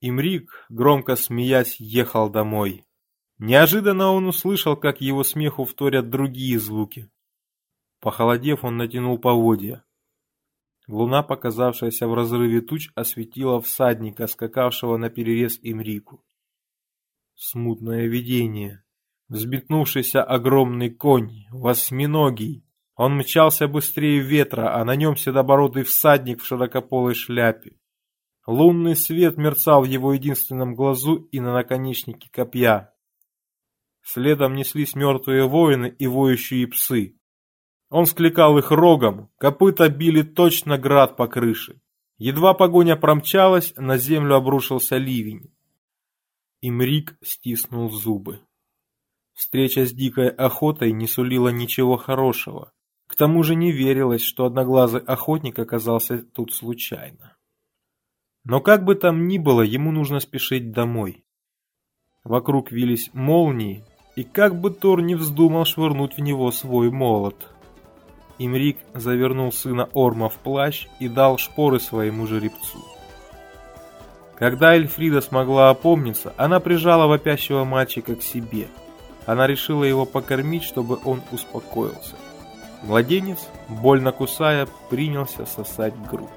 Имрик, громко смеясь, ехал домой. Неожиданно он услышал, как его смеху вторят другие звуки. Похолодев, он натянул поводья. Луна, показавшаяся в разрыве туч, осветила всадника, скакавшего на перерез Имрику. Смутное видение. Взметнувшийся огромный конь, восьминогий. Он мчался быстрее ветра, а на нем седобородый всадник в широкополой шляпе. Лунный свет мерцал в его единственном глазу и на наконечнике копья. Следом неслись мертвые воины и воющие псы. Он скликал их рогом, копыта били точно град по крыше. Едва погоня промчалась, на землю обрушился ливень. Имрик стиснул зубы. Встреча с дикой охотой не сулила ничего хорошего. К тому же не верилось, что одноглазый охотник оказался тут случайно. Но как бы там ни было, ему нужно спешить домой. Вокруг вились молнии, и как бы Тор не вздумал швырнуть в него свой молот. Имрик завернул сына Орма в плащ и дал шпоры своему жеребцу. Когда Эльфрида смогла опомниться, она прижала вопящего мальчика к себе. Она решила его покормить, чтобы он успокоился. Младенец, больно кусая, принялся сосать грудь.